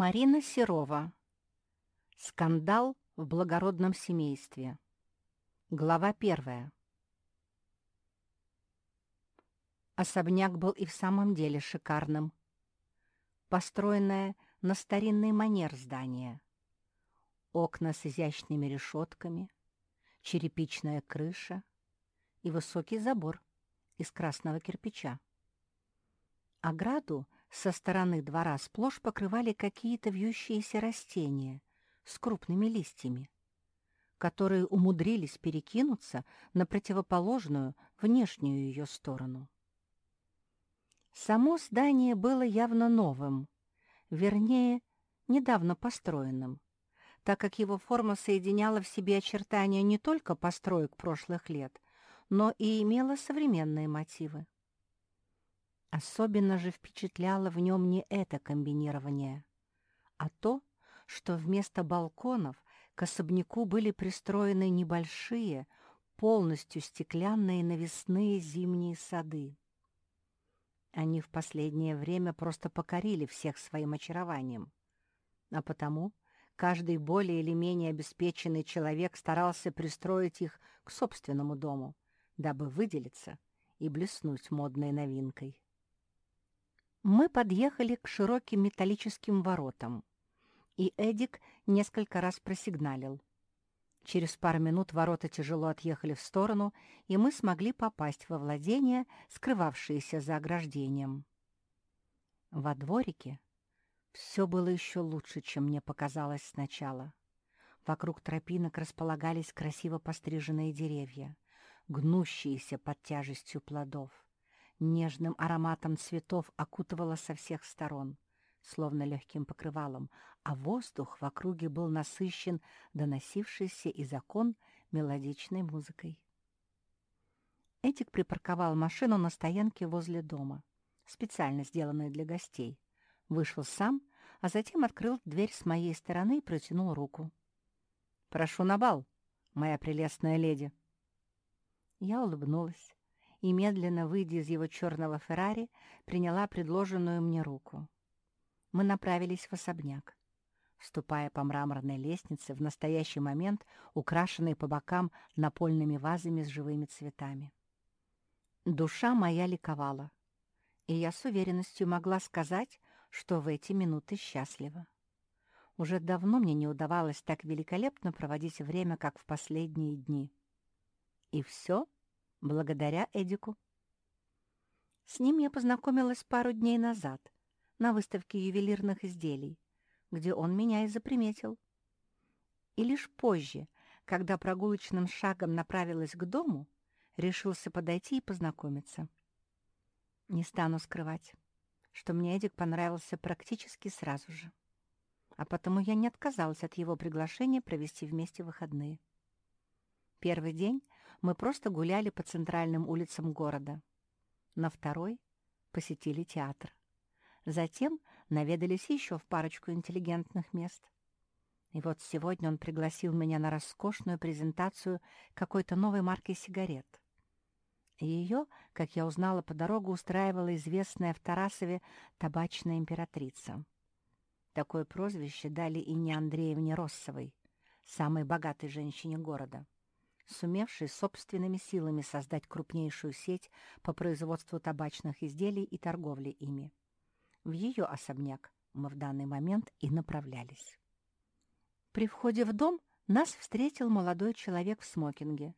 Марина Серова. Скандал в благородном семействе. Глава первая. Особняк был и в самом деле шикарным. Построенное на старинный манер здание. Окна с изящными решетками, черепичная крыша и высокий забор из красного кирпича. Ограду со стороны двора сплошь покрывали какие-то вьющиеся растения с крупными листьями, которые умудрились перекинуться на противоположную внешнюю ее сторону. Само здание было явно новым, вернее, недавно построенным, так как его форма соединяла в себе очертания не только построек прошлых лет, но и имела современные мотивы. Особенно же впечатляло в нем не это комбинирование, а то, что вместо балконов к особняку были пристроены небольшие, полностью стеклянные навесные зимние сады. Они в последнее время просто покорили всех своим очарованием, а потому каждый более или менее обеспеченный человек старался пристроить их к собственному дому, дабы выделиться и блеснуть модной новинкой. Мы подъехали к широким металлическим воротам, и Эдик несколько раз просигналил. Через пару минут ворота тяжело отъехали в сторону, и мы смогли попасть во владение, скрывавшееся за ограждением. Во дворике все было еще лучше, чем мне показалось сначала. Вокруг тропинок располагались красиво постриженные деревья, гнущиеся под тяжестью плодов нежным ароматом цветов окутывало со всех сторон, словно легким покрывалом, а воздух в округе был насыщен доносившейся из окон мелодичной музыкой. Этик припарковал машину на стоянке возле дома, специально сделанной для гостей, вышел сам, а затем открыл дверь с моей стороны и протянул руку. «Прошу на бал, моя прелестная леди!» Я улыбнулась, и, медленно выйдя из его черного Феррари, приняла предложенную мне руку. Мы направились в особняк, ступая по мраморной лестнице, в настоящий момент украшенной по бокам напольными вазами с живыми цветами. Душа моя ликовала, и я с уверенностью могла сказать, что в эти минуты счастлива. Уже давно мне не удавалось так великолепно проводить время, как в последние дни. И все — благодаря Эдику. С ним я познакомилась пару дней назад на выставке ювелирных изделий, где он меня и заприметил. И лишь позже, когда прогулочным шагом направилась к дому, решился подойти и познакомиться. Не стану скрывать, что мне Эдик понравился практически сразу же, а потому я не отказалась от его приглашения провести вместе выходные. Первый день мы просто гуляли по центральным улицам города. На второй посетили театр. Затем наведались еще в парочку интеллигентных мест. И вот сегодня он пригласил меня на роскошную презентацию какой-то новой марки сигарет. Ее, как я узнала по дорогу, устраивала известная в Тарасове табачная императрица. Такое прозвище дали и не Андреевне Россовой, самой богатой женщине города сумевший собственными силами создать крупнейшую сеть по производству табачных изделий и торговле ими. В ее особняк мы в данный момент и направлялись. При входе в дом нас встретил молодой человек в смокинге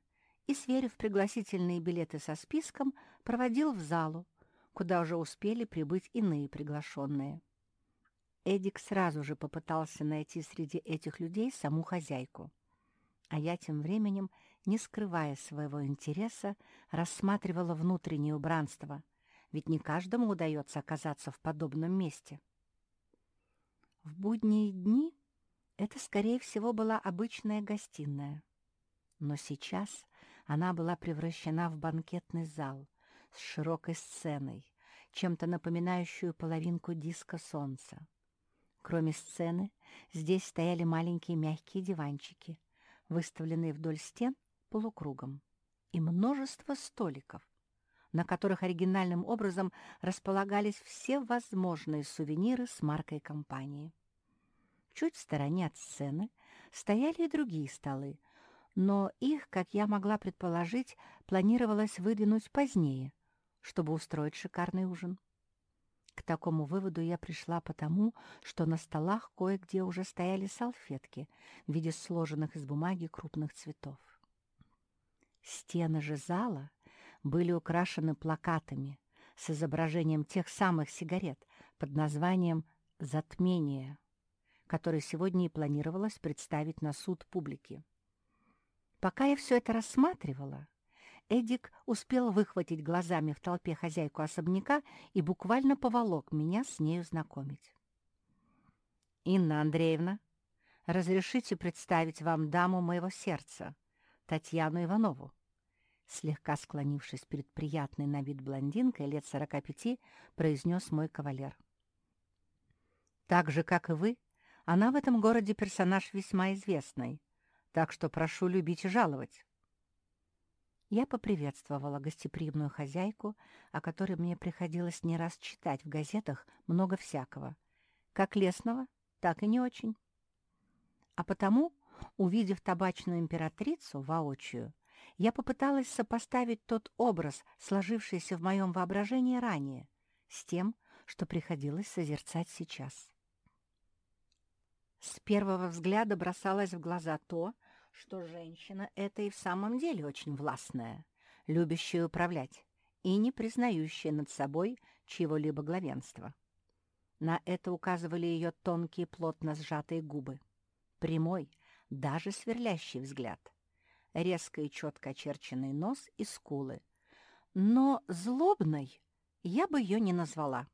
и, сверив пригласительные билеты со списком, проводил в залу, куда уже успели прибыть иные приглашенные. Эдик сразу же попытался найти среди этих людей саму хозяйку. А я тем временем не скрывая своего интереса, рассматривала внутреннее убранство, ведь не каждому удается оказаться в подобном месте. В будние дни это, скорее всего, была обычная гостиная. Но сейчас она была превращена в банкетный зал с широкой сценой, чем-то напоминающую половинку диска солнца. Кроме сцены, здесь стояли маленькие мягкие диванчики, выставленные вдоль стен полукругом, и множество столиков, на которых оригинальным образом располагались все возможные сувениры с маркой компании. Чуть в стороне от сцены стояли и другие столы, но их, как я могла предположить, планировалось выдвинуть позднее, чтобы устроить шикарный ужин. К такому выводу я пришла потому, что на столах кое-где уже стояли салфетки в виде сложенных из бумаги крупных цветов. Стены же зала были украшены плакатами с изображением тех самых сигарет под названием «Затмение», которые сегодня и планировалось представить на суд публики. Пока я все это рассматривала, Эдик успел выхватить глазами в толпе хозяйку особняка и буквально поволок меня с нею знакомить. «Инна Андреевна, разрешите представить вам даму моего сердца, Татьяну Иванову?» Слегка склонившись перед приятной на вид блондинкой лет сорока пяти, произнес мой кавалер. «Так же, как и вы, она в этом городе персонаж весьма известный, так что прошу любить и жаловать». Я поприветствовала гостеприимную хозяйку, о которой мне приходилось не раз читать в газетах много всякого, как лесного, так и не очень. А потому, увидев табачную императрицу воочию, я попыталась сопоставить тот образ, сложившийся в моем воображении ранее, с тем, что приходилось созерцать сейчас. С первого взгляда бросалось в глаза то, что женщина — это и в самом деле очень властная, любящая управлять и не признающая над собой чьего-либо главенства. На это указывали ее тонкие плотно сжатые губы, прямой, даже сверлящий взгляд, резко и четко очерченный нос и скулы. Но злобной я бы ее не назвала,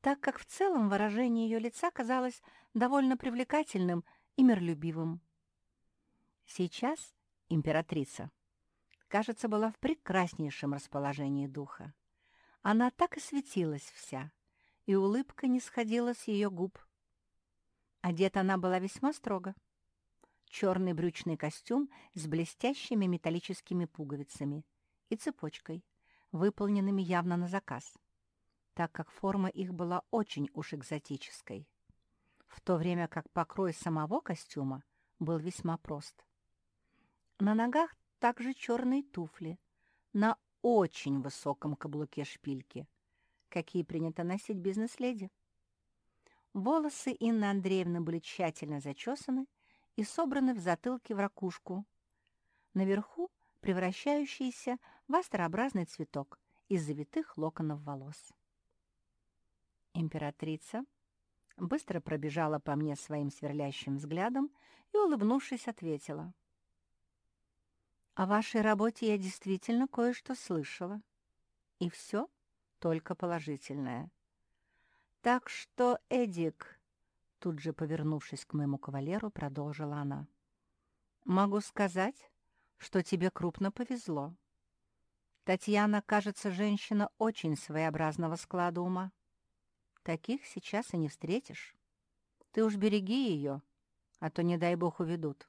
так как в целом выражение ее лица казалось довольно привлекательным и миролюбивым. Сейчас императрица, кажется, была в прекраснейшем расположении духа. Она так и светилась вся, и улыбка не сходила с ее губ. Одета она была весьма строго. Черный брючный костюм с блестящими металлическими пуговицами и цепочкой, выполненными явно на заказ, так как форма их была очень уж экзотической, в то время как покрой самого костюма был весьма прост. На ногах также черные туфли на очень высоком каблуке шпильки, какие принято носить бизнес-леди. Волосы Инны Андреевны были тщательно зачесаны и собраны в затылке в ракушку. Наверху превращающийся в астрообразный цветок из завитых локонов волос. Императрица быстро пробежала по мне своим сверлящим взглядом и, улыбнувшись, ответила. О вашей работе я действительно кое-что слышала. И все только положительное. Так что, Эдик, тут же повернувшись к моему кавалеру, продолжила она, могу сказать, что тебе крупно повезло. Татьяна, кажется, женщина очень своеобразного склада ума. Таких сейчас и не встретишь. Ты уж береги ее, а то, не дай бог, уведут.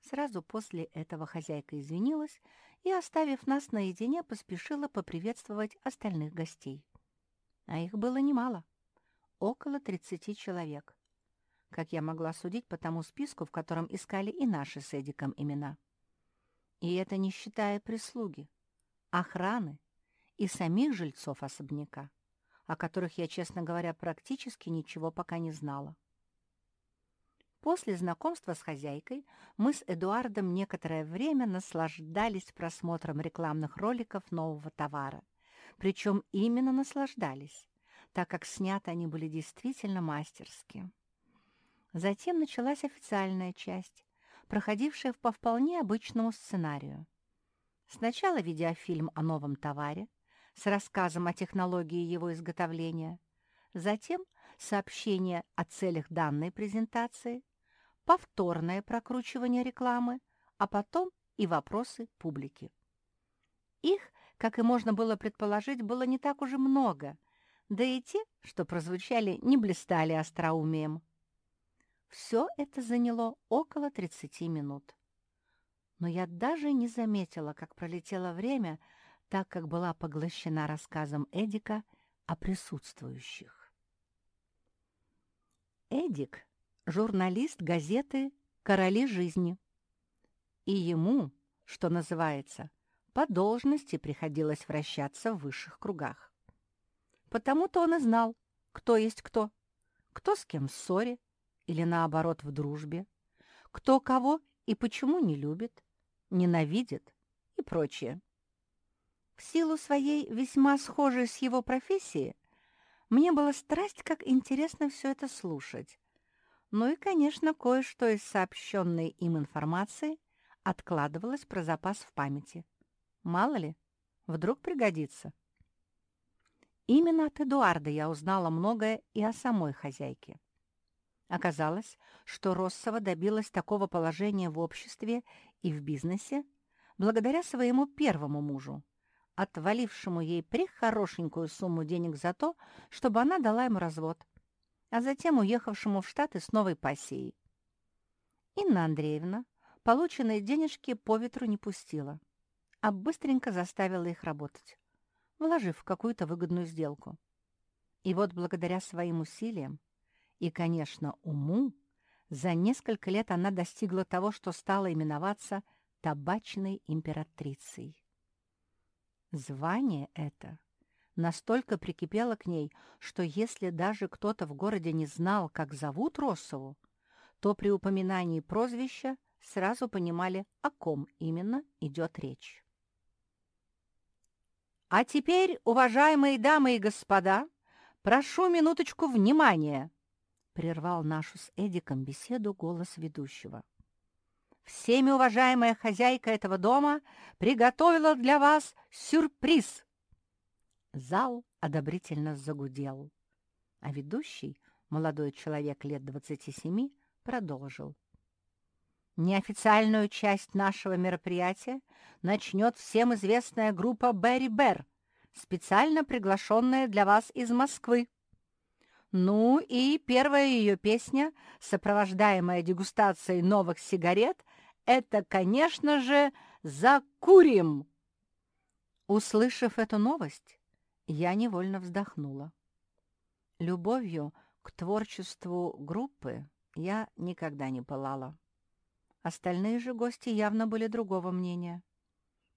Сразу после этого хозяйка извинилась и, оставив нас наедине, поспешила поприветствовать остальных гостей. А их было немало, около 30 человек, как я могла судить по тому списку, в котором искали и наши с Эдиком имена. И это не считая прислуги, охраны и самих жильцов особняка, о которых я, честно говоря, практически ничего пока не знала. После знакомства с хозяйкой мы с Эдуардом некоторое время наслаждались просмотром рекламных роликов нового товара. Причем именно наслаждались, так как сняты они были действительно мастерски. Затем началась официальная часть, проходившая по вполне обычному сценарию. Сначала видеофильм о новом товаре с рассказом о технологии его изготовления, затем сообщение о целях данной презентации – повторное прокручивание рекламы, а потом и вопросы публики. Их, как и можно было предположить, было не так уже много, да и те, что прозвучали, не блистали остроумием. Все это заняло около 30 минут. Но я даже не заметила, как пролетело время, так как была поглощена рассказом Эдика о присутствующих. Эдик журналист газеты «Короли жизни». И ему, что называется, по должности приходилось вращаться в высших кругах. Потому-то он и знал, кто есть кто, кто с кем в ссоре или, наоборот, в дружбе, кто кого и почему не любит, ненавидит и прочее. В силу своей весьма схожей с его профессии, мне было страсть, как интересно все это слушать. Ну и, конечно, кое-что из сообщенной им информации откладывалось про запас в памяти. Мало ли, вдруг пригодится. Именно от Эдуарда я узнала многое и о самой хозяйке. Оказалось, что Россова добилась такого положения в обществе и в бизнесе благодаря своему первому мужу, отвалившему ей прихорошенькую сумму денег за то, чтобы она дала ему развод, а затем уехавшему в Штаты с новой пассией. Инна Андреевна полученные денежки по ветру не пустила, а быстренько заставила их работать, вложив в какую-то выгодную сделку. И вот благодаря своим усилиям и, конечно, уму, за несколько лет она достигла того, что стала именоваться табачной императрицей. Звание это настолько прикипело к ней, что если даже кто-то в городе не знал, как зовут Россову, то при упоминании прозвища сразу понимали, о ком именно идет речь. «А теперь, уважаемые дамы и господа, прошу минуточку внимания!» прервал нашу с Эдиком беседу голос ведущего. «Всеми уважаемая хозяйка этого дома приготовила для вас сюрприз!» Зал одобрительно загудел, а ведущий, молодой человек лет двадцати семи, продолжил. Неофициальную часть нашего мероприятия начнет всем известная группа Берри Бер, специально приглашенная для вас из Москвы. Ну и первая ее песня, сопровождаемая дегустацией новых сигарет, это, конечно же, «Закурим!». Услышав эту новость, я невольно вздохнула. Любовью к творчеству группы я никогда не пылала. Остальные же гости явно были другого мнения.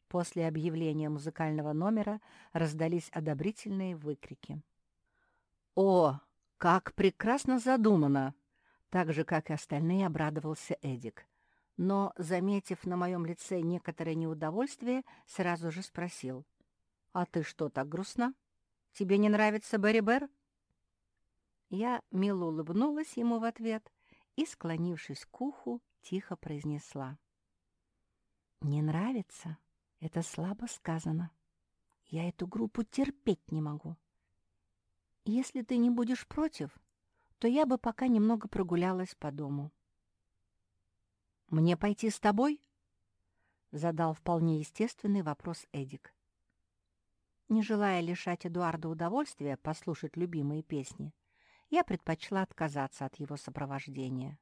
После объявления музыкального номера раздались одобрительные выкрики. «О, как прекрасно задумано!» Так же, как и остальные, обрадовался Эдик. Но, заметив на моем лице некоторое неудовольствие, сразу же спросил. «А ты что, так грустна? Тебе не нравится Берри Бэр?» Я мило улыбнулась ему в ответ и, склонившись к уху, тихо произнесла. «Не нравится? Это слабо сказано. Я эту группу терпеть не могу. Если ты не будешь против, то я бы пока немного прогулялась по дому». «Мне пойти с тобой?» — задал вполне естественный вопрос Эдик. Не желая лишать Эдуарда удовольствия послушать любимые песни, я предпочла отказаться от его сопровождения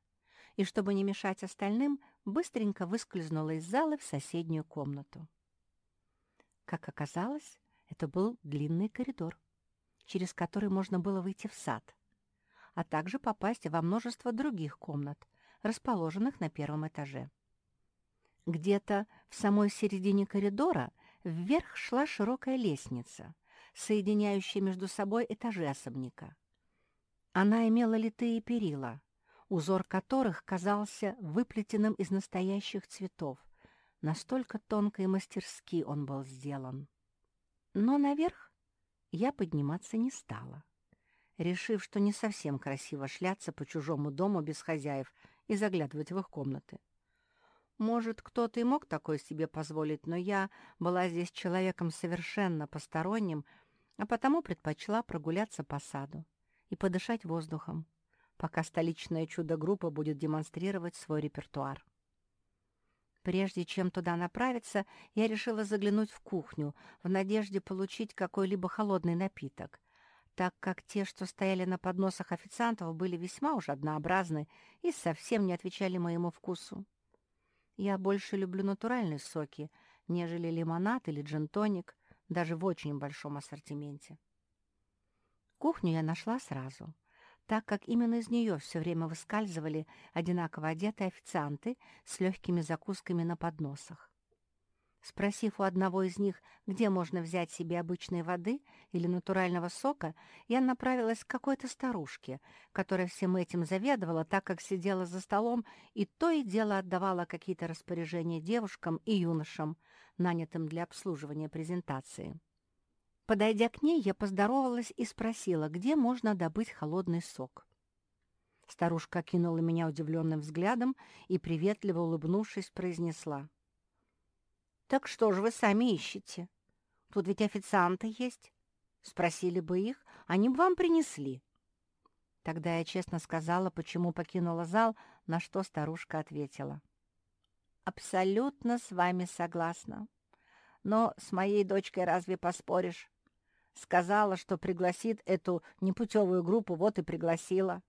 и, чтобы не мешать остальным, быстренько выскользнула из зала в соседнюю комнату. Как оказалось, это был длинный коридор, через который можно было выйти в сад, а также попасть во множество других комнат, расположенных на первом этаже. Где-то в самой середине коридора вверх шла широкая лестница, соединяющая между собой этажи особняка. Она имела литые перила, узор которых казался выплетенным из настоящих цветов. Настолько тонко и мастерски он был сделан. Но наверх я подниматься не стала, решив, что не совсем красиво шляться по чужому дому без хозяев и заглядывать в их комнаты. Может, кто-то и мог такое себе позволить, но я была здесь человеком совершенно посторонним, а потому предпочла прогуляться по саду и подышать воздухом, пока столичная чудо-группа будет демонстрировать свой репертуар. Прежде чем туда направиться, я решила заглянуть в кухню в надежде получить какой-либо холодный напиток, так как те, что стояли на подносах официантов, были весьма уж однообразны и совсем не отвечали моему вкусу. Я больше люблю натуральные соки, нежели лимонад или джин-тоник, даже в очень большом ассортименте. Кухню я нашла сразу — так как именно из нее все время выскальзывали одинаково одетые официанты с легкими закусками на подносах. Спросив у одного из них, где можно взять себе обычной воды или натурального сока, я направилась к какой-то старушке, которая всем этим заведовала, так как сидела за столом и то и дело отдавала какие-то распоряжения девушкам и юношам, нанятым для обслуживания презентации. Подойдя к ней, я поздоровалась и спросила, где можно добыть холодный сок. Старушка кинула меня удивленным взглядом и, приветливо улыбнувшись, произнесла — «Так что же вы сами ищете? Тут ведь официанты есть. Спросили бы их, они бы вам принесли». Тогда я честно сказала, почему покинула зал, на что старушка ответила. «Абсолютно с вами согласна. Но с моей дочкой разве поспоришь? Сказала, что пригласит эту непутевую группу, вот и пригласила.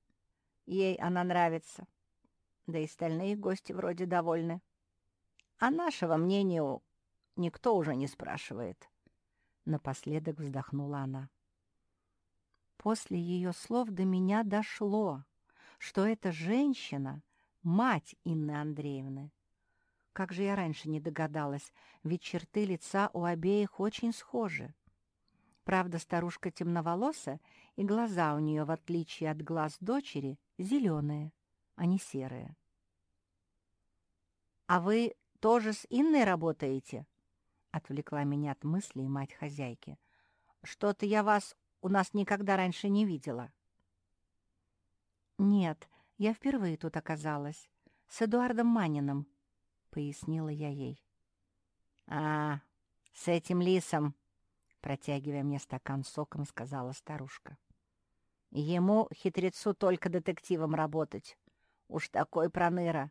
Ей она нравится. Да и остальные гости вроде довольны. А нашего мнения никто уже не спрашивает. Напоследок вздохнула она. После ее слов до меня дошло, что эта женщина — мать Инны Андреевны. Как же я раньше не догадалась, ведь черты лица у обеих очень схожи. Правда, старушка темноволоса, и глаза у нее, в отличие от глаз дочери, зеленые, а не серые. «А вы тоже с Инной работаете?» — отвлекла меня от мыслей мать хозяйки. «Что-то я вас у нас никогда раньше не видела». «Нет, я впервые тут оказалась. С Эдуардом Маниным», — пояснила я ей. «А, с этим лисом», — протягивая мне стакан соком, сказала старушка. «Ему, хитрецу, только детективом работать. Уж такой проныра.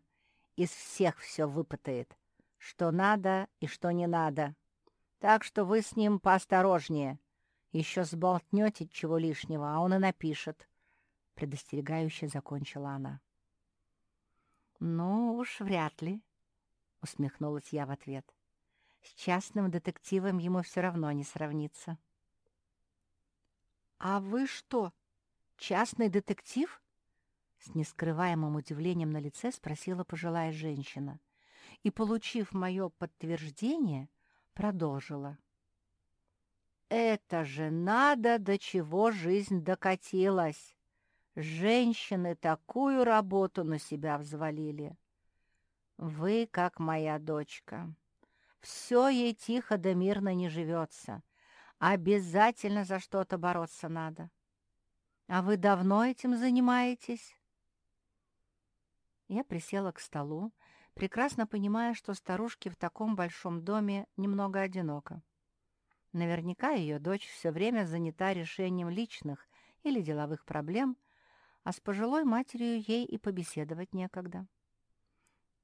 Из всех все выпытает что надо и что не надо. Так что вы с ним поосторожнее. Еще сболтнете чего лишнего, а он и напишет. Предостерегающе закончила она. «Ну уж вряд ли», — усмехнулась я в ответ. «С частным детективом ему все равно не сравнится». «А вы что, частный детектив?» С нескрываемым удивлением на лице спросила пожилая женщина и, получив мое подтверждение, продолжила. «Это же надо, до чего жизнь докатилась! Женщины такую работу на себя взвалили! Вы, как моя дочка, все ей тихо да мирно не живется, обязательно за что-то бороться надо. А вы давно этим занимаетесь?» Я присела к столу, прекрасно понимая, что старушке в таком большом доме немного одиноко. Наверняка ее дочь все время занята решением личных или деловых проблем, а с пожилой матерью ей и побеседовать некогда.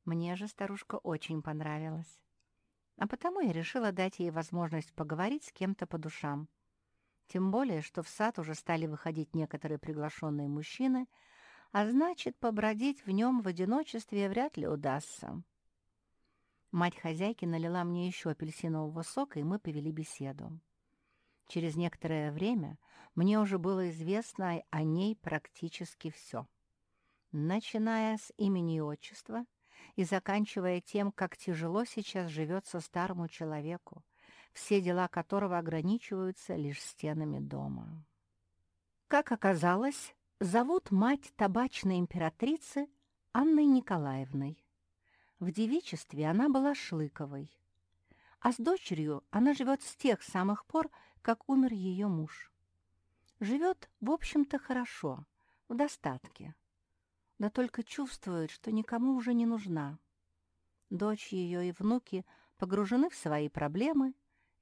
Мне же старушка очень понравилась. А потому я решила дать ей возможность поговорить с кем-то по душам. Тем более, что в сад уже стали выходить некоторые приглашенные мужчины — а значит, побродить в нем в одиночестве вряд ли удастся. Мать хозяйки налила мне еще апельсинового сока, и мы повели беседу. Через некоторое время мне уже было известно о ней практически все. Начиная с имени и отчества и заканчивая тем, как тяжело сейчас живется старому человеку, все дела которого ограничиваются лишь стенами дома. Как оказалось, Зовут мать табачной императрицы Анной Николаевной. В девичестве она была Шлыковой, а с дочерью она живет с тех самых пор, как умер ее муж. Живет, в общем-то, хорошо, в достатке, да только чувствует, что никому уже не нужна. Дочь ее и внуки погружены в свои проблемы,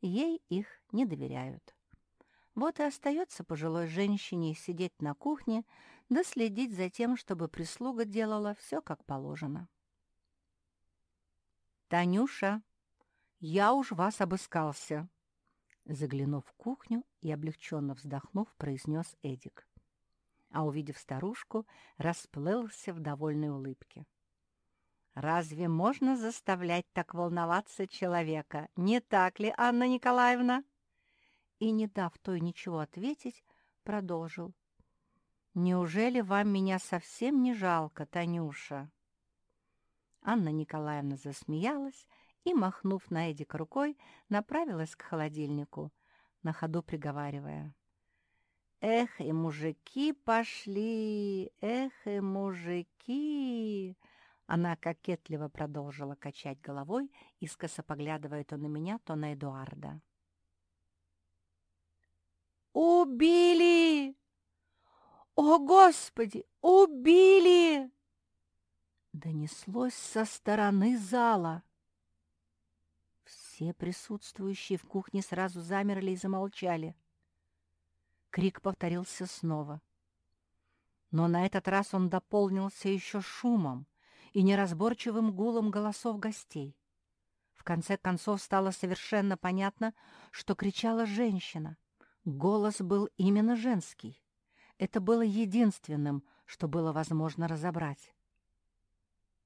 ей их не доверяют. Вот и остается пожилой женщине сидеть на кухне да следить за тем, чтобы прислуга делала все как положено. «Танюша, я уж вас обыскался!» Заглянув в кухню и облегченно вздохнув, произнес Эдик. А увидев старушку, расплылся в довольной улыбке. «Разве можно заставлять так волноваться человека? Не так ли, Анна Николаевна?» и, не дав той ничего ответить, продолжил. Неужели вам меня совсем не жалко, Танюша?» Анна Николаевна засмеялась и, махнув на Эдика рукой, направилась к холодильнику, на ходу приговаривая. «Эх, и мужики пошли! Эх, и мужики!» Она кокетливо продолжила качать головой, искоса поглядывая то на меня, то на Эдуарда. «Убили! О, Господи! Убили!» Донеслось со стороны зала. Все присутствующие в кухне сразу замерли и замолчали. Крик повторился снова. Но на этот раз он дополнился еще шумом и неразборчивым гулом голосов гостей. В конце концов стало совершенно понятно, что кричала женщина. Голос был именно женский. Это было единственным, что было возможно разобрать.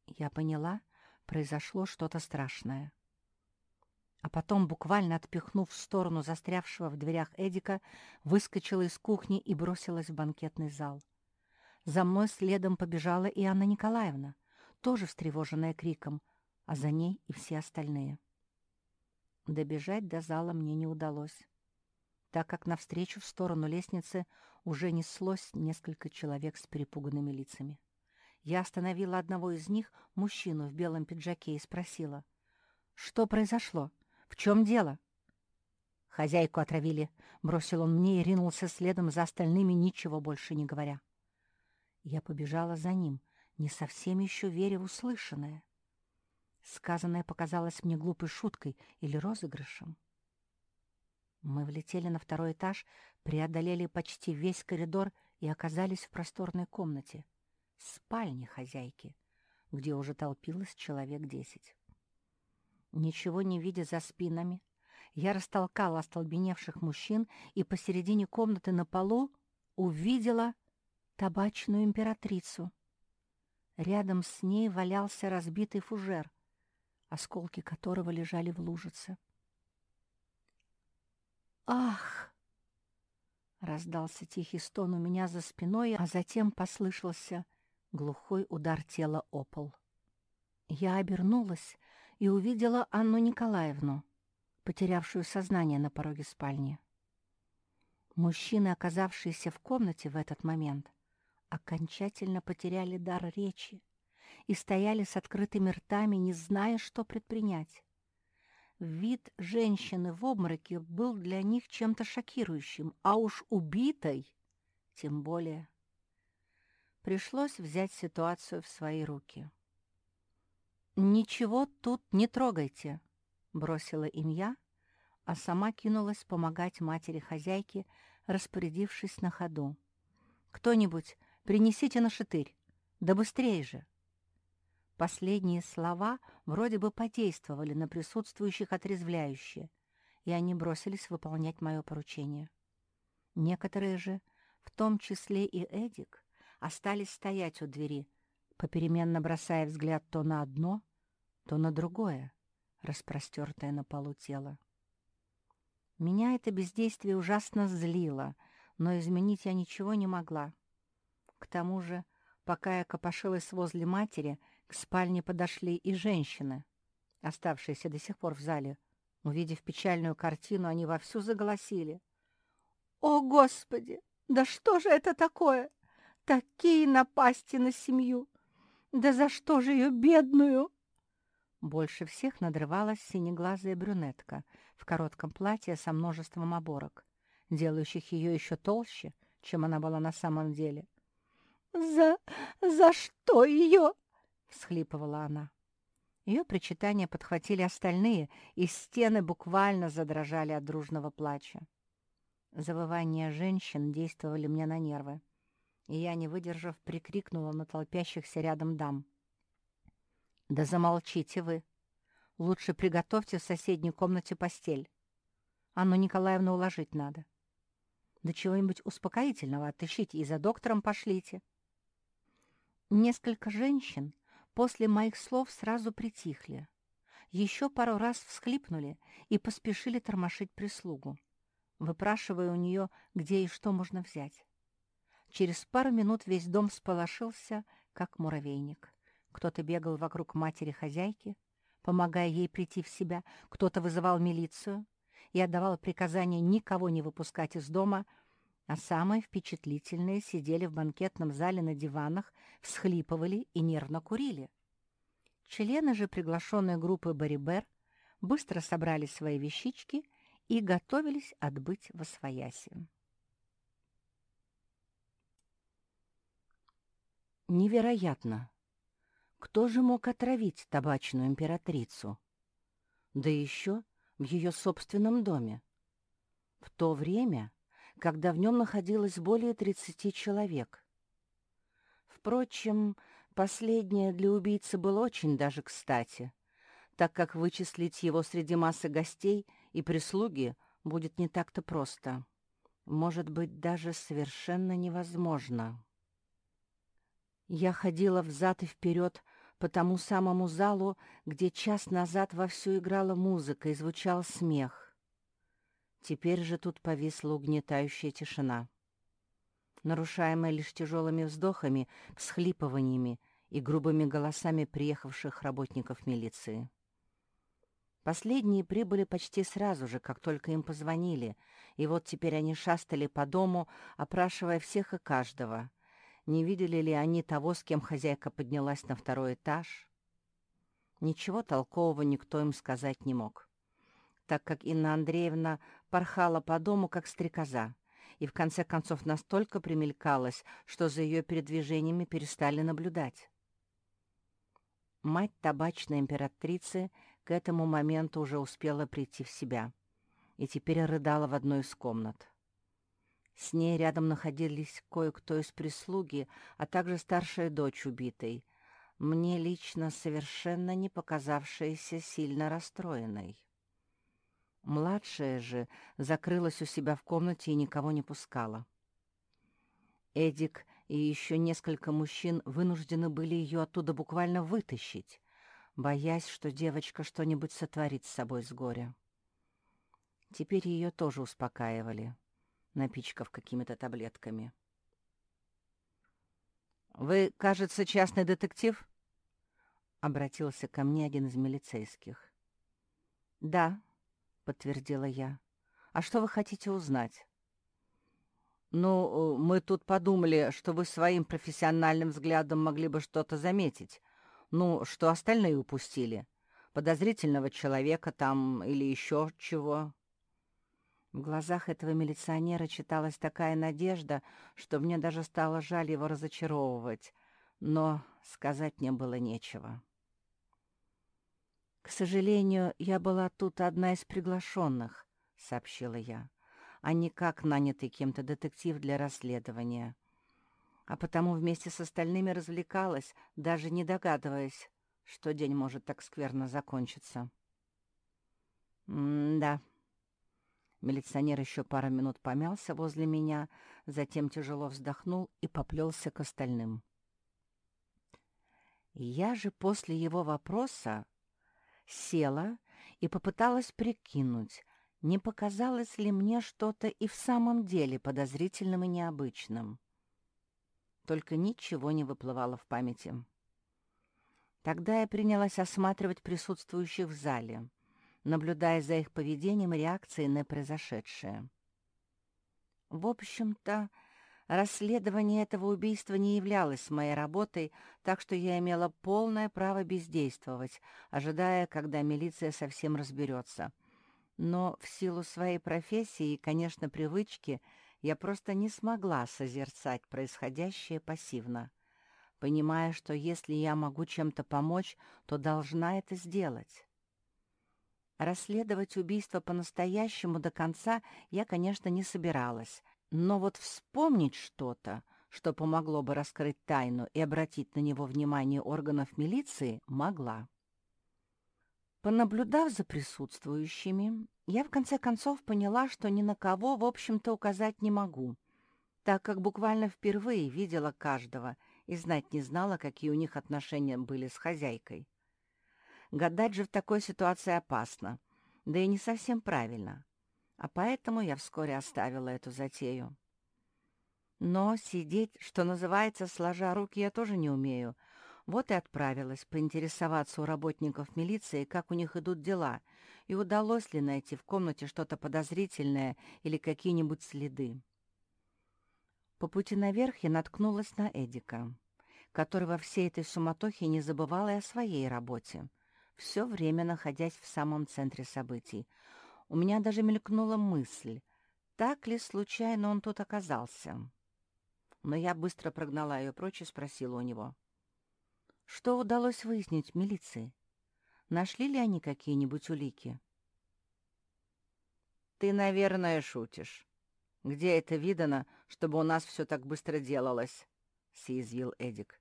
Я поняла, произошло что-то страшное а потом, буквально отпихнув в сторону застрявшего в дверях Эдика, выскочила из кухни и бросилась в банкетный зал. За мной следом побежала и Анна Николаевна, тоже встревоженная криком, а за ней и все остальные. Добежать до зала мне не удалось, так как навстречу в сторону лестницы уже неслось несколько человек с перепуганными лицами. Я остановила одного из них, мужчину в белом пиджаке, и спросила, «Что произошло?» В чем дело?» «Хозяйку отравили», — бросил он мне и ринулся следом за остальными, ничего больше не говоря. Я побежала за ним, не совсем еще веря в услышанное. Сказанное показалось мне глупой шуткой или розыгрышем. Мы влетели на второй этаж, преодолели почти весь коридор и оказались в просторной комнате, спальне хозяйки, где уже толпилось человек десять. Ничего не видя за спинами, я растолкала остолбеневших мужчин и посередине комнаты на полу увидела табачную императрицу. Рядом с ней валялся разбитый фужер, осколки которого лежали в лужице. «Ах!» — раздался тихий стон у меня за спиной, а затем послышался глухой удар тела о пол. Я обернулась и увидела Анну Николаевну, потерявшую сознание на пороге спальни. Мужчины, оказавшиеся в комнате в этот момент, окончательно потеряли дар речи и стояли с открытыми ртами, не зная, что предпринять. Вид женщины в обмороке был для них чем-то шокирующим, а уж убитой тем более. Пришлось взять ситуацию в свои руки. «Ничего тут не трогайте», — бросила им я, а сама кинулась помогать матери-хозяйке, распорядившись на ходу. «Кто-нибудь, принесите на шатырь, да быстрее же!» Последние слова вроде бы подействовали на присутствующих отрезвляюще, и они бросились выполнять мое поручение. Некоторые же, в том числе и Эдик, остались стоять у двери, попеременно бросая взгляд то на одно, то на другое, распростертое на полу тело. Меня это бездействие ужасно злило, но изменить я ничего не могла. К тому же, пока я копошилась возле матери, к спальне подошли и женщины, оставшиеся до сих пор в зале. Увидев печальную картину, они вовсю заголосили. «О, Господи! Да что же это такое? Такие напасти на семью! Да за что же ее бедную?» Больше всех надрывалась синеглазая брюнетка в коротком платье со множеством оборок, делающих ее еще толще, чем она была на самом деле. «За... за что ее?» — всхлипывала она. Ее причитания подхватили остальные, и стены буквально задрожали от дружного плача. Завывания женщин действовали мне на нервы и я, не выдержав, прикрикнула на толпящихся рядом дам. «Да замолчите вы! Лучше приготовьте в соседней комнате постель. Анну Николаевну уложить надо. Да чего-нибудь успокоительного отыщите и за доктором пошлите». Несколько женщин после моих слов сразу притихли. Еще пару раз всхлипнули и поспешили тормошить прислугу, выпрашивая у нее, где и что можно взять. Через пару минут весь дом сполошился, как муравейник. Кто-то бегал вокруг матери-хозяйки, помогая ей прийти в себя, кто-то вызывал милицию и отдавал приказание никого не выпускать из дома, а самые впечатлительные сидели в банкетном зале на диванах, всхлипывали и нервно курили. Члены же приглашенной группы Барибер быстро собрали свои вещички и готовились отбыть во свояси. Невероятно! Кто же мог отравить табачную императрицу? Да еще в ее собственном доме. В то время, когда в нем находилось более 30 человек. Впрочем, последнее для убийцы было очень даже кстати, так как вычислить его среди массы гостей и прислуги будет не так-то просто. Может быть, даже совершенно невозможно. Я ходила взад и вперед по тому самому залу, где час назад вовсю играла музыка и звучал смех. Теперь же тут повисла угнетающая тишина, нарушаемая лишь тяжелыми вздохами, всхлипываниями и грубыми голосами приехавших работников милиции. Последние прибыли почти сразу же, как только им позвонили, и вот теперь они шастали по дому, опрашивая всех и каждого. Не видели ли они того, с кем хозяйка поднялась на второй этаж? Ничего толкового никто им сказать не мог, так как Инна Андреевна порхала по дому, как стрекоза, и в конце концов настолько примелькалась, что за ее передвижениями перестали наблюдать. Мать табачной императрицы — к этому моменту уже успела прийти в себя и теперь рыдала в одной из комнат. С ней рядом находились кое-кто из прислуги, а также старшая дочь убитой, мне лично совершенно не показавшаяся сильно расстроенной. Младшая же закрылась у себя в комнате и никого не пускала. Эдик и еще несколько мужчин вынуждены были ее оттуда буквально вытащить, боясь, что девочка что-нибудь сотворит с собой с горя. Теперь ее тоже успокаивали, напичкав какими-то таблетками. «Вы, кажется, частный детектив?» — обратился ко мне один из милицейских. «Да», — подтвердила я. «А что вы хотите узнать?» «Ну, мы тут подумали, что вы своим профессиональным взглядом могли бы что-то заметить, ну, что остальные упустили? Подозрительного человека там или еще чего?» В глазах этого милиционера читалась такая надежда, что мне даже стало жаль его разочаровывать, но сказать мне было нечего. «К сожалению, я была тут одна из приглашенных», — сообщила я, «а не как нанятый кем-то детектив для расследования а потому вместе с остальными развлекалась, даже не догадываясь, что день может так скверно закончиться. «М-да». Милиционер еще пару минут помялся возле меня, затем тяжело вздохнул и поплелся к остальным. Я же после его вопроса села и попыталась прикинуть, не показалось ли мне что-то и в самом деле подозрительным и необычным только ничего не выплывало в памяти. Тогда я принялась осматривать присутствующих в зале, наблюдая за их поведением и реакцией на произошедшее. В общем-то, расследование этого убийства не являлось моей работой, так что я имела полное право бездействовать, ожидая, когда милиция совсем разберется. Но в силу своей профессии и, конечно, привычки — я просто не смогла созерцать происходящее пассивно, понимая, что если я могу чем-то помочь, то должна это сделать. Расследовать убийство по-настоящему до конца я, конечно, не собиралась, но вот вспомнить что-то, что помогло бы раскрыть тайну и обратить на него внимание органов милиции, могла. Понаблюдав за присутствующими, я в конце концов поняла, что ни на кого, в общем-то, указать не могу, так как буквально впервые видела каждого и знать не знала, какие у них отношения были с хозяйкой. Гадать же в такой ситуации опасно, да и не совсем правильно, а поэтому я вскоре оставила эту затею. Но сидеть, что называется, сложа руки, я тоже не умею. Вот и отправилась поинтересоваться у работников милиции, как у них идут дела, и удалось ли найти в комнате что-то подозрительное или какие-нибудь следы. По пути наверх я наткнулась на Эдика, который во всей этой суматохе не забывал и о своей работе, все время находясь в самом центре событий. У меня даже мелькнула мысль, так ли случайно он тут оказался но я быстро прогнала ее прочь и спросила у него. «Что удалось выяснить милиции? Нашли ли они какие-нибудь улики?» «Ты, наверное, шутишь. Где это видано, чтобы у нас все так быстро делалось?» — съязвил Эдик.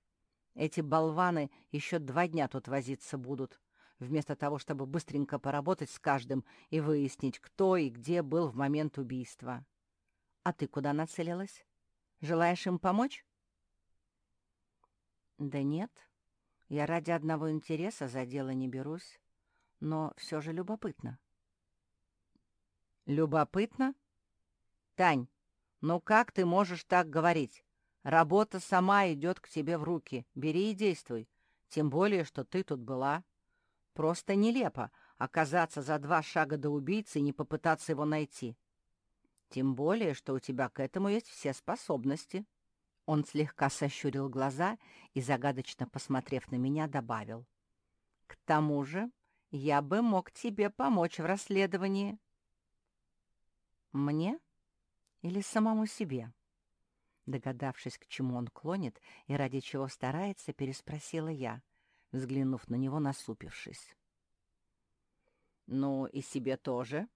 «Эти болваны еще два дня тут возиться будут, вместо того, чтобы быстренько поработать с каждым и выяснить, кто и где был в момент убийства. А ты куда нацелилась?» Желаешь им помочь?» «Да нет. Я ради одного интереса за дело не берусь, но все же любопытно». «Любопытно? Тань, ну как ты можешь так говорить? Работа сама идет к тебе в руки. Бери и действуй. Тем более, что ты тут была. Просто нелепо оказаться за два шага до убийцы и не попытаться его найти. Тем более, что у тебя к этому есть все способности». Он слегка сощурил глаза и, загадочно посмотрев на меня, добавил. «К тому же я бы мог тебе помочь в расследовании». «Мне или самому себе?» Догадавшись, к чему он клонит и ради чего старается, переспросила я, взглянув на него, насупившись. «Ну, и себе тоже»,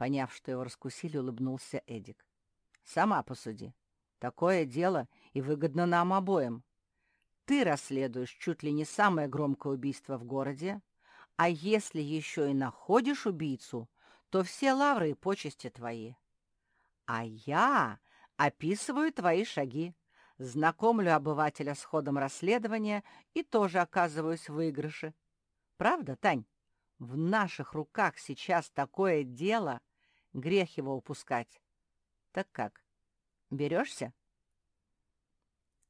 Поняв, что его раскусили, улыбнулся Эдик. «Сама посуди. Такое дело и выгодно нам обоим. Ты расследуешь чуть ли не самое громкое убийство в городе, а если еще и находишь убийцу, то все лавры и почести твои. А я описываю твои шаги, знакомлю обывателя с ходом расследования и тоже оказываюсь в выигрыше. Правда, Тань? В наших руках сейчас такое дело, Грех его упускать. Так как, берешься?»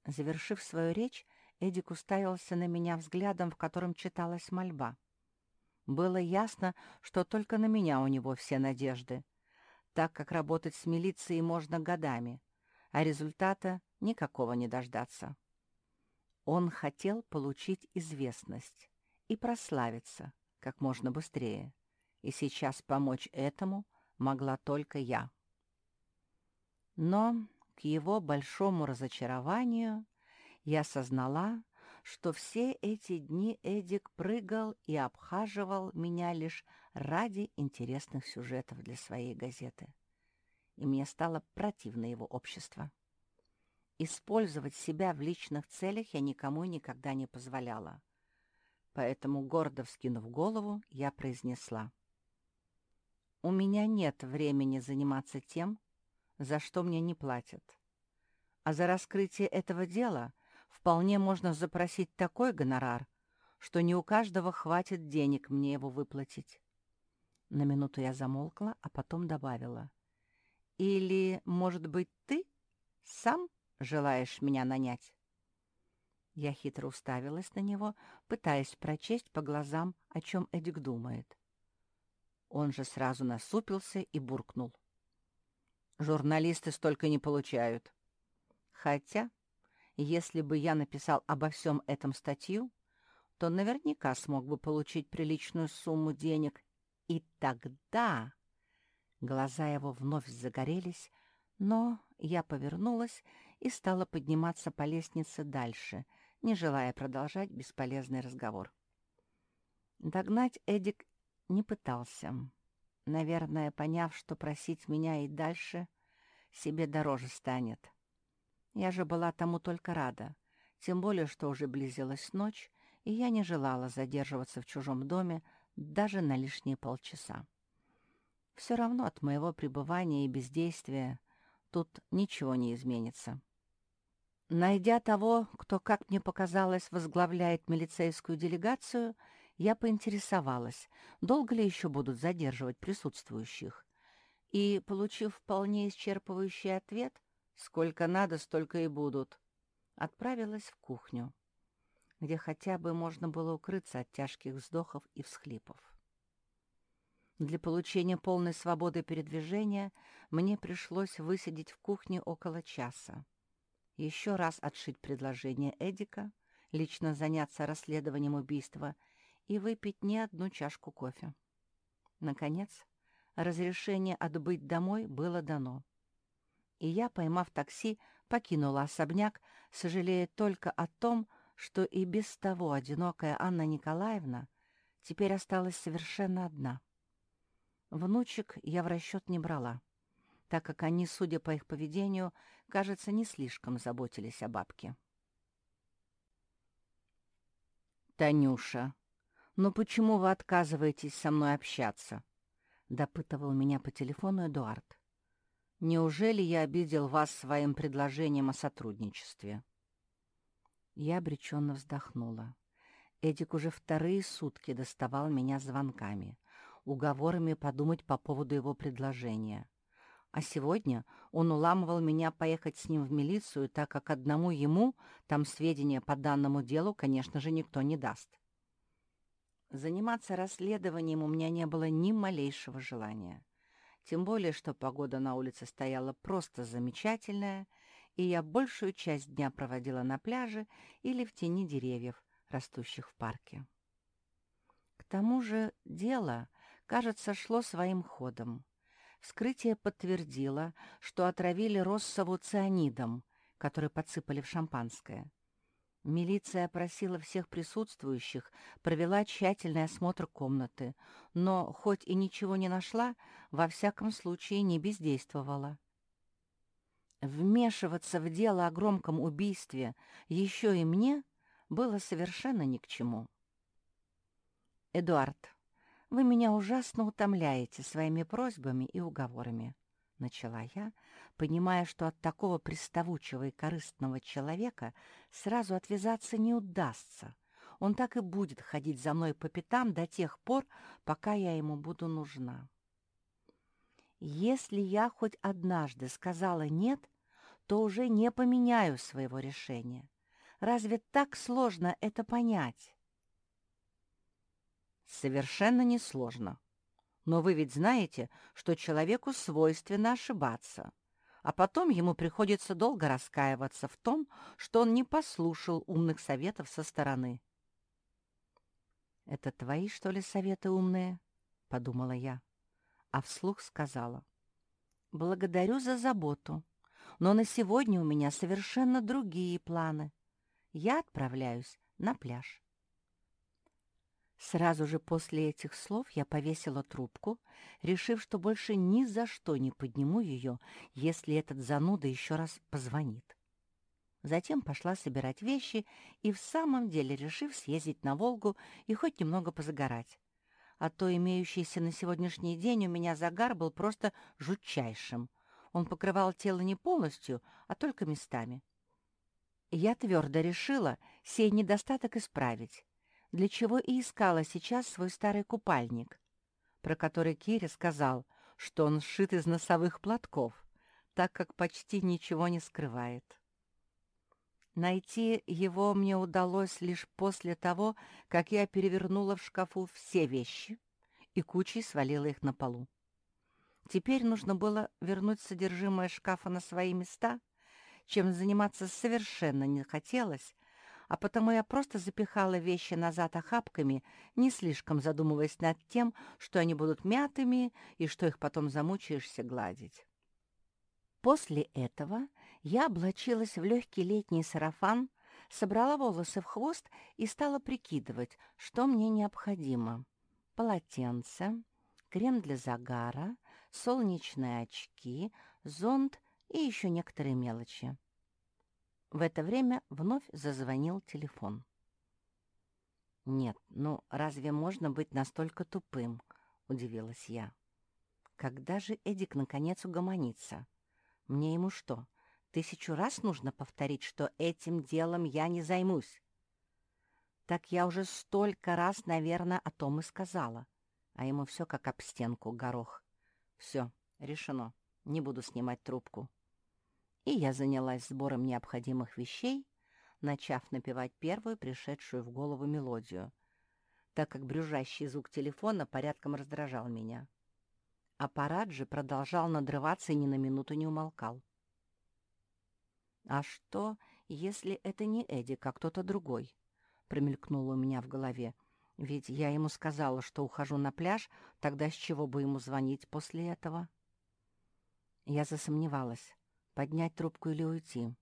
Завершив свою речь, Эдик уставился на меня взглядом, в котором читалась мольба. Было ясно, что только на меня у него все надежды, так как работать с милицией можно годами, а результата никакого не дождаться. Он хотел получить известность и прославиться как можно быстрее, и сейчас помочь этому могла только я. Но, к его большому разочарованию, я осознала, что все эти дни Эдик прыгал и обхаживал меня лишь ради интересных сюжетов для своей газеты. И мне стало противно его общество. Использовать себя в личных целях я никому никогда не позволяла. Поэтому, гордо вскинув голову, я произнесла. У меня нет времени заниматься тем, за что мне не платят. А за раскрытие этого дела вполне можно запросить такой гонорар, что не у каждого хватит денег мне его выплатить. На минуту я замолкла, а потом добавила. «Или, может быть, ты сам желаешь меня нанять?» Я хитро уставилась на него, пытаясь прочесть по глазам, о чем Эдик думает. Он же сразу насупился и буркнул. Журналисты столько не получают. Хотя, если бы я написал обо всем этом статью, то наверняка смог бы получить приличную сумму денег. И тогда... Глаза его вновь загорелись, но я повернулась и стала подниматься по лестнице дальше, не желая продолжать бесполезный разговор. Догнать Эдик не пытался. Наверное, поняв, что просить меня и дальше себе дороже станет. Я же была тому только рада, тем более, что уже близилась ночь, и я не желала задерживаться в чужом доме даже на лишние полчаса. Все равно от моего пребывания и бездействия тут ничего не изменится. Найдя того, кто, как мне показалось, возглавляет милицейскую делегацию, я поинтересовалась, долго ли еще будут задерживать присутствующих, и, получив вполне исчерпывающий ответ, Сколько надо, столько и будут. Отправилась в кухню, где хотя бы можно было укрыться от тяжких вздохов и всхлипов. Для получения полной свободы передвижения мне пришлось высидеть в кухне около часа. Еще раз отшить предложение Эдика, лично заняться расследованием убийства и выпить не одну чашку кофе. Наконец, разрешение отбыть домой было дано. И я, поймав такси, покинула особняк, сожалея только о том, что и без того одинокая Анна Николаевна теперь осталась совершенно одна. Внучек я в расчет не брала, так как они, судя по их поведению, кажется, не слишком заботились о бабке. «Танюша, но почему вы отказываетесь со мной общаться?» — допытывал меня по телефону Эдуард. «Неужели я обидел вас своим предложением о сотрудничестве?» Я обреченно вздохнула. Эдик уже вторые сутки доставал меня звонками, уговорами подумать по поводу его предложения. А сегодня он уламывал меня поехать с ним в милицию, так как одному ему там сведения по данному делу, конечно же, никто не даст. Заниматься расследованием у меня не было ни малейшего желания. Тем более, что погода на улице стояла просто замечательная, и я большую часть дня проводила на пляже или в тени деревьев, растущих в парке. К тому же дело, кажется, шло своим ходом. Вскрытие подтвердило, что отравили Россову цианидом, который подсыпали в шампанское. Милиция опросила всех присутствующих, провела тщательный осмотр комнаты, но, хоть и ничего не нашла, во всяком случае не бездействовала. Вмешиваться в дело о громком убийстве еще и мне было совершенно ни к чему. «Эдуард, вы меня ужасно утомляете своими просьбами и уговорами», — начала я, понимая, что от такого приставучего и корыстного человека сразу отвязаться не удастся. Он так и будет ходить за мной по пятам до тех пор, пока я ему буду нужна. Если я хоть однажды сказала «нет», то уже не поменяю своего решения. Разве так сложно это понять? Совершенно несложно. Но вы ведь знаете, что человеку свойственно ошибаться, а потом ему приходится долго раскаиваться в том, что он не послушал умных советов со стороны. «Это твои, что ли, советы умные?» — подумала я, а вслух сказала. «Благодарю за заботу, но на сегодня у меня совершенно другие планы. Я отправляюсь на пляж». Сразу же после этих слов я повесила трубку, решив, что больше ни за что не подниму ее, если этот зануда еще раз позвонит. Затем пошла собирать вещи и в самом деле решив съездить на Волгу и хоть немного позагорать. А то имеющийся на сегодняшний день у меня загар был просто жутчайшим. Он покрывал тело не полностью, а только местами. Я твердо решила сей недостаток исправить для чего и искала сейчас свой старый купальник, про который Кири сказал, что он сшит из носовых платков, так как почти ничего не скрывает. Найти его мне удалось лишь после того, как я перевернула в шкафу все вещи и кучей свалила их на полу. Теперь нужно было вернуть содержимое шкафа на свои места, чем заниматься совершенно не хотелось, а потому я просто запихала вещи назад охапками, не слишком задумываясь над тем, что они будут мятыми и что их потом замучаешься гладить. После этого я облачилась в легкий летний сарафан, собрала волосы в хвост и стала прикидывать, что мне необходимо. Полотенце, крем для загара, солнечные очки, зонт и еще некоторые мелочи. В это время вновь зазвонил телефон. «Нет, ну разве можно быть настолько тупым?» — удивилась я. «Когда же Эдик наконец угомонится? Мне ему что, тысячу раз нужно повторить, что этим делом я не займусь?» Так я уже столько раз, наверное, о том и сказала. А ему все как об стенку, горох. Все, решено. Не буду снимать трубку. И я занялась сбором необходимых вещей, начав напевать первую пришедшую в голову мелодию, так как брюжащий звук телефона порядком раздражал меня. Аппарат же продолжал надрываться и ни на минуту не умолкал. «А что, если это не Эдик, а кто-то другой?» — промелькнуло у меня в голове. «Ведь я ему сказала, что ухожу на пляж, тогда с чего бы ему звонить после этого?» Я засомневалась, поднять трубку или уйти,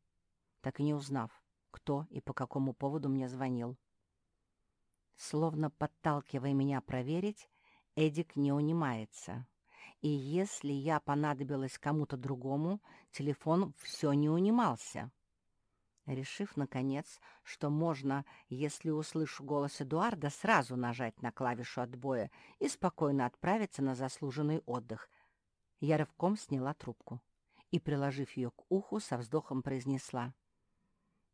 так и не узнав, кто и по какому поводу мне звонил. Словно подталкивая меня проверить, Эдик не унимается. И если я понадобилась кому-то другому, телефон все не унимался. Решив, наконец, что можно, если услышу голос Эдуарда, сразу нажать на клавишу отбоя и спокойно отправиться на заслуженный отдых, я рывком сняла трубку и, приложив ее к уху, со вздохом произнесла.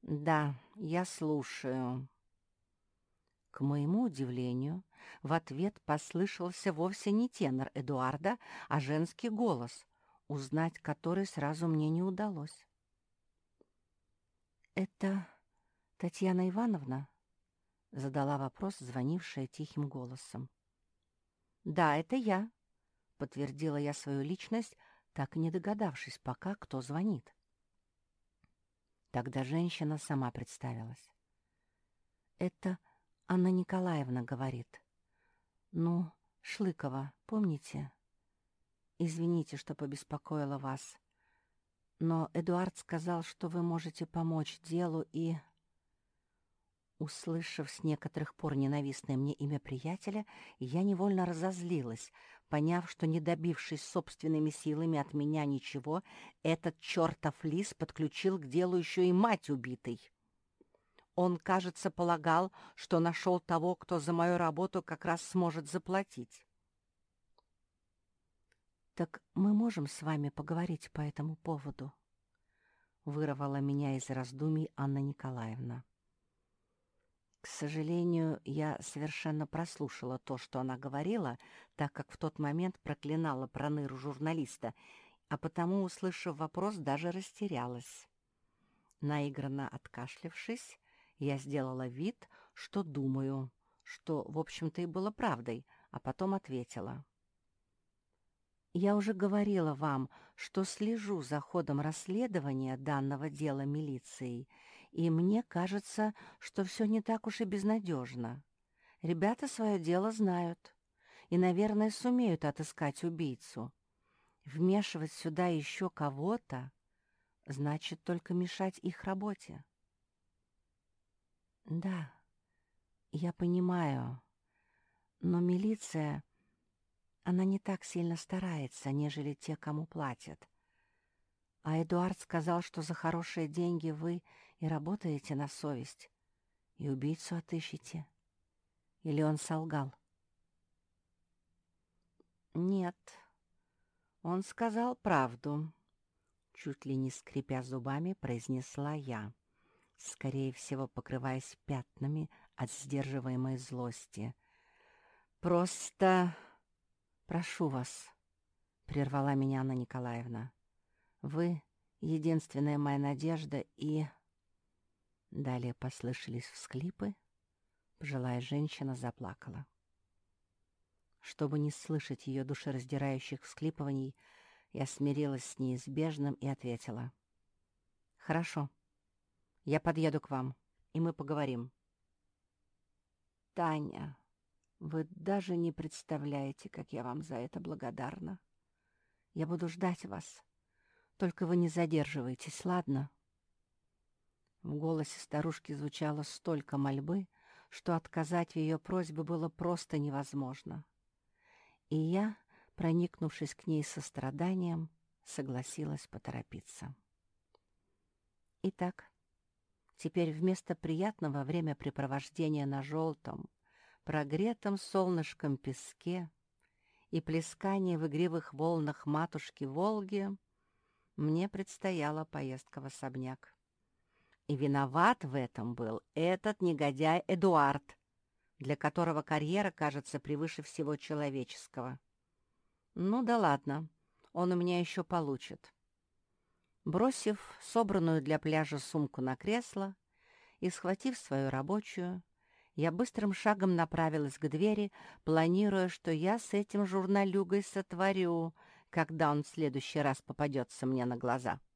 «Да, я слушаю». К моему удивлению, в ответ послышался вовсе не тенор Эдуарда, а женский голос, узнать который сразу мне не удалось. «Это Татьяна Ивановна?» — задала вопрос, звонившая тихим голосом. «Да, это я», — подтвердила я свою личность, так и не догадавшись пока, кто звонит. Тогда женщина сама представилась. «Это Анна Николаевна говорит. Ну, Шлыкова, помните? Извините, что побеспокоила вас. Но Эдуард сказал, что вы можете помочь делу и...» Услышав с некоторых пор ненавистное мне имя приятеля, я невольно разозлилась, поняв, что, не добившись собственными силами от меня ничего, этот чертов лис подключил к делу еще и мать убитой. Он, кажется, полагал, что нашел того, кто за мою работу как раз сможет заплатить. «Так мы можем с вами поговорить по этому поводу?» — вырвала меня из раздумий Анна Николаевна. К сожалению, я совершенно прослушала то, что она говорила, так как в тот момент проклинала проныру журналиста, а потому, услышав вопрос, даже растерялась. Наигранно откашлявшись, я сделала вид, что думаю, что, в общем-то, и было правдой, а потом ответила. «Я уже говорила вам, что слежу за ходом расследования данного дела милицией, и мне кажется, что все не так уж и безнадежно. Ребята свое дело знают и, наверное, сумеют отыскать убийцу. Вмешивать сюда еще кого-то значит только мешать их работе. Да, я понимаю, но милиция, она не так сильно старается, нежели те, кому платят. А Эдуард сказал, что за хорошие деньги вы и работаете на совесть, и убийцу отыщете. Или он солгал? Нет, он сказал правду, чуть ли не скрипя зубами, произнесла я, скорее всего, покрываясь пятнами от сдерживаемой злости. Просто прошу вас, прервала меня Анна Николаевна. Вы — единственная моя надежда и... Далее послышались всклипы. Пожилая женщина заплакала. Чтобы не слышать ее душераздирающих всклипываний, я смирилась с неизбежным и ответила. «Хорошо. Я подъеду к вам, и мы поговорим». «Таня, вы даже не представляете, как я вам за это благодарна. Я буду ждать вас. Только вы не задерживайтесь, ладно?» В голосе старушки звучало столько мольбы, что отказать в ее просьбе было просто невозможно. И я, проникнувшись к ней состраданием, согласилась поторопиться. Итак, теперь вместо приятного времяпрепровождения на желтом, прогретом солнышком песке и плескания в игривых волнах матушки Волги мне предстояла поездка в особняк. И виноват в этом был этот негодяй Эдуард, для которого карьера кажется превыше всего человеческого. Ну да ладно, он у меня еще получит. Бросив собранную для пляжа сумку на кресло и схватив свою рабочую, я быстрым шагом направилась к двери, планируя, что я с этим журналюгой сотворю, когда он в следующий раз попадется мне на глаза. —